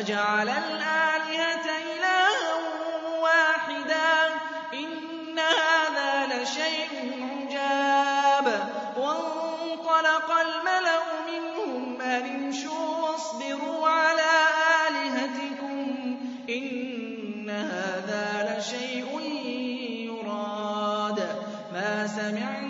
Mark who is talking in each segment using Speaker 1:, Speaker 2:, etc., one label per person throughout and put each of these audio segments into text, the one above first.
Speaker 1: أجعل الآلهة إلها واحدا إن هذا لشيء عجاب. وانطلق الملأ منهم أن امشوا واصبروا على آلهتكم إن هذا لشيء يراد. ما سمعنا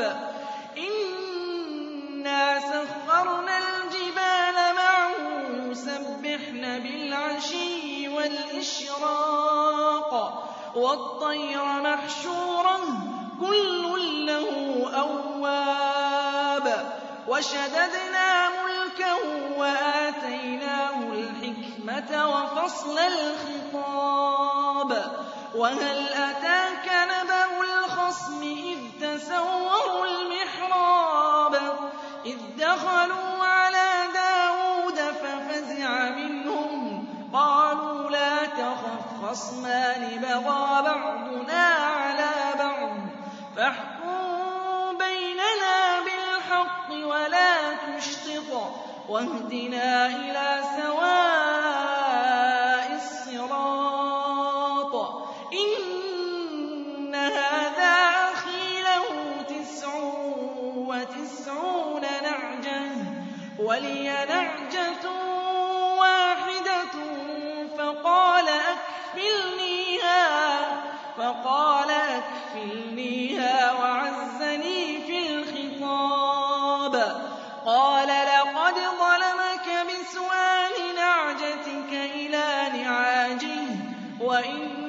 Speaker 1: أواب إنا سخرنا الجبال معه يسبحن بالعشي والإشراق والطير محشورا كل له أواب. وشددنا ملكه وآتيناه الحكمة وفصل الخطاب. وهل أتاك نبأ الخصم إذ تسوروا المحراب إذ دخلوا على داود ففزع منهم قالوا لا تخف خصمان بغى بعضنا على بعض فاحكم بيننا بالحق ولا تشطط واهدنا إلى سواء الصراط ولي نعجة واحدة فقال أكفلنيها فقال أكفلنيها وعزني في الخطاب. قال لقد ظلمك بسؤال نعجتك إلى نعاجه وإن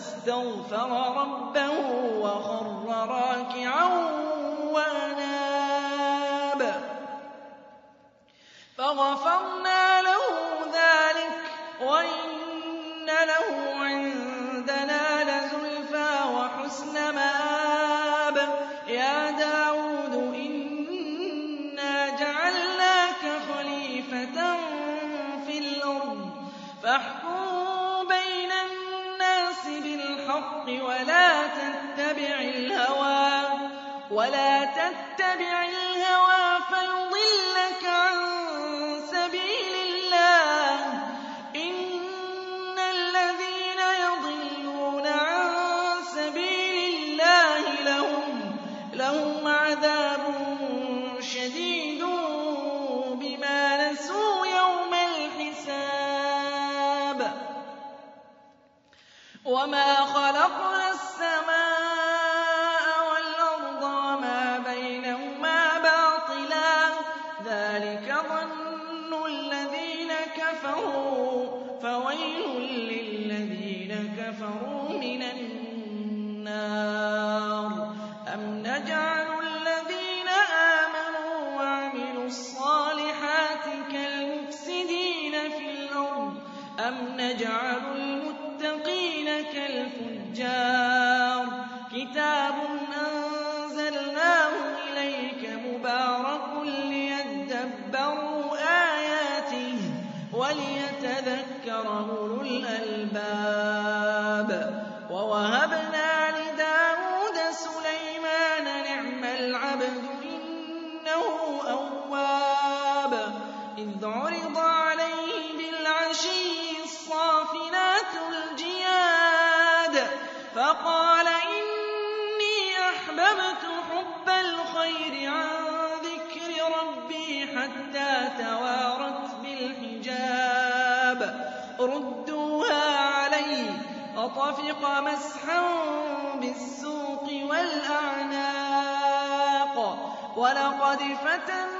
Speaker 1: فاستغفر ربه وخر راكعا بِالْحَقِّ وَلَا تَتَّبِعِ الْهَوَىٰ فَيُضِلَّكَ وَمَا خَلَقْنَا السَّمَاءَ وَالْأَرْضَ وَمَا بَيْنَهُمَا بَاطِلًا ۚ ذَٰلِكَ ظَنُّ الَّذِينَ كَفَرُوا ۚ فَوَيْلٌ لِّلَّذِينَ كَفَرُوا مِنَ النَّارِ أَمْ نَجْعَلُ الَّذِينَ آمَنُوا وَعَمِلُوا الصَّالِحَاتِ كَالْمُفْسِدِينَ فِي الْأَرْضِ أَمْ نَجْعَلُ الْمُتَّقِينَ كَالْفُجَّارِ. كِتَابٌ أَنزَلْنَاهُ إِلَيْكَ مُبَارَكٌ فَقَالَ إِنِّي أَحْبَبْتُ حُبَّ الْخَيْرِ عَن ذِكْرِ رَبِّي حَتَّىٰ تَوَارَتْ بِالْحِجَابِ. رُدُّوهَا عَلَيَّ ۖ فَطَفِقَ مَسْحًا بِالسُّوقِ وَالْأَعْنَاقِ. وَلَقَدْ فَتَنَّا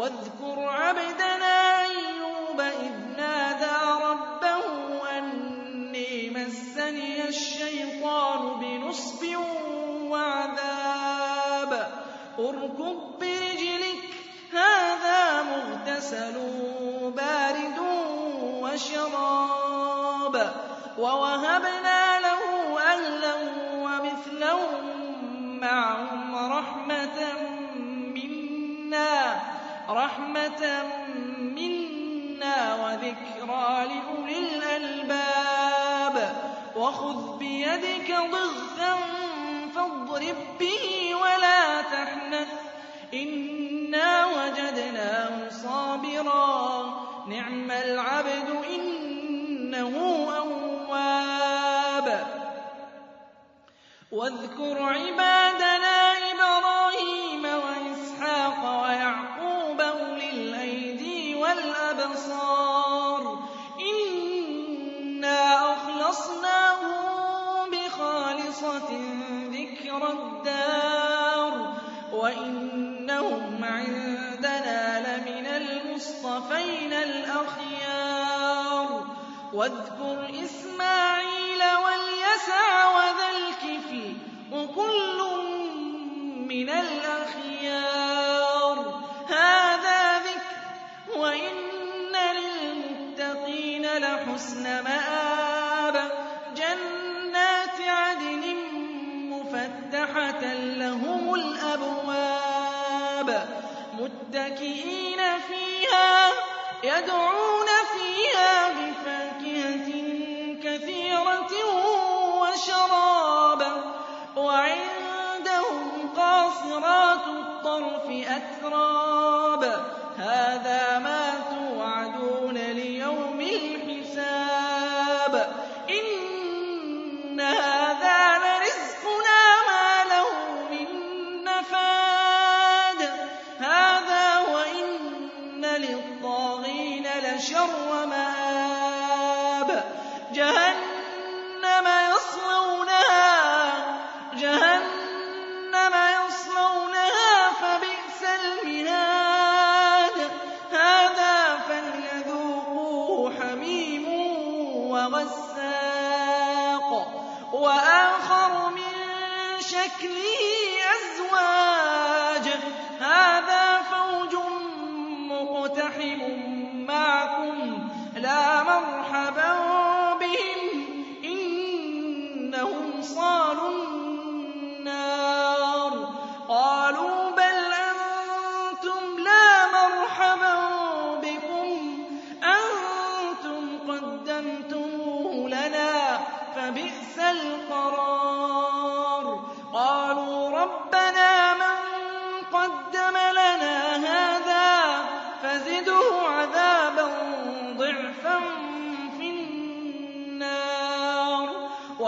Speaker 1: وَاذْكُرْ عَبْدَنَا أَيُّوبَ إِذْ نَادَىٰ رَبَّهُ أَنِّي مَسَّنِيَ الشَّيْطَانُ بِنُصْبٍ وَعَذَابٍ. ارْكُضْ بِرِجْلِكَ ۖ هَٰذَا مُغْتَسَلٌ بَارِدٌ وَشَرَابٌ. وَوَهَبْنَا وَخُذْ بِيَدِكَ ضِغْثًا فَاضْرِب بِّهِ وَلَا تَحْنَثْ ۗ. إِنَّا وَجَدْنَاهُ صَابِرًا ۚ. نِّعْمَ الْعَبْدُ ۖ إِنَّهُ أَوَّابٌ. وَاذْكُرْ عِبَادَنَا الدَّارِ وَإِنَّهُمْ عِندَنَا لَمِنَ الْمُصْطَفَيْنَ الْأَخْيَارِ. وَاذْكُرْ إِسْمَاعِيلَ أَتْرَابٌ هَٰذَا مَا تُوعَدُونَ لِيَوْمِ الْحِسَابِ. إِنَّ هَٰذَا لَرِزْقُنَا مَا لَهُ مِن نَّفَادٍ. هَٰذَا وَإِنَّ لِلطَّاغِينَ لَشَرَّ مَآبٍ شَكْلِهِ أَزْوَاجٌ. هَٰذَا فَوْجٌ مُّقْتَحِمٌ مَّعَكُمْ. لَا مَرْحَبًا بِهِمْ ۚ. إِنَّهُمْ صَالُو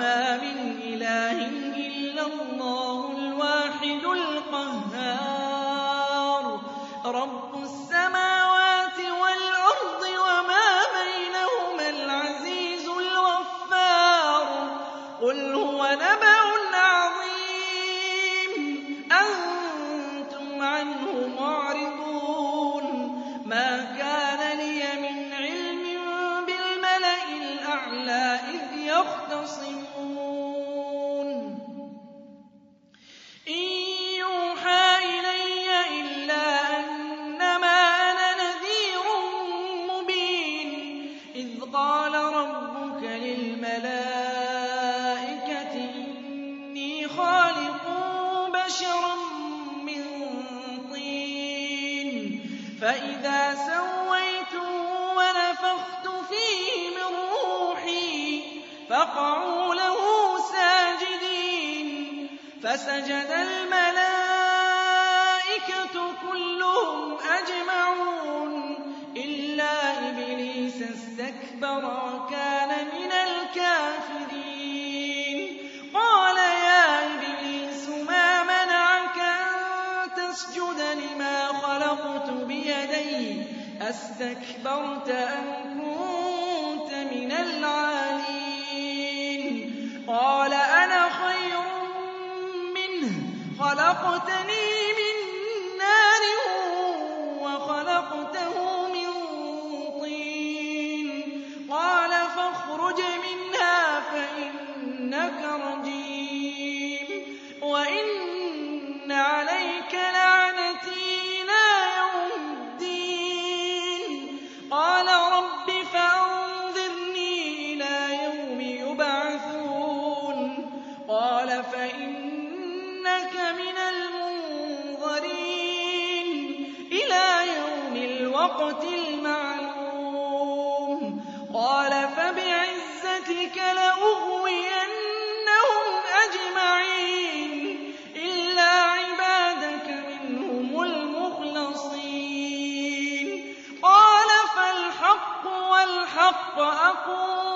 Speaker 1: وَمَا مِنْ إِلَٰهٍ إِلَّا اللَّهُ الْوَاحِدُ الْقَهَّارُ رَبُّ بَشَرًا مِّن طِينٍ. فَإِذَا سَوَّيْتُهُ وَنَفَخْتُ فِيهِ مِن رُّوحِي فَقَعُوا لَهُ سَاجِدِينَ. فَسَجَدَ الْمَلَائِكَةُ أَسْتَكْبَرْتَ أَمْ كُنتَ مِنَ الْعَالِينَ؟ قَالَ أَنَا خَيْرٌ مِّنْهُ خَلَقْتَنِي فَبِعِزَّتِكَ لَأُغْوِيَنَّهُمْ أَجْمَعِينَ إِلَّا عِبَادَكَ مِنْهُمُ الْمُخْلَصِينَ. قَالَ فَالْحَقُّ وَالْحَقَّ أَقُولُ.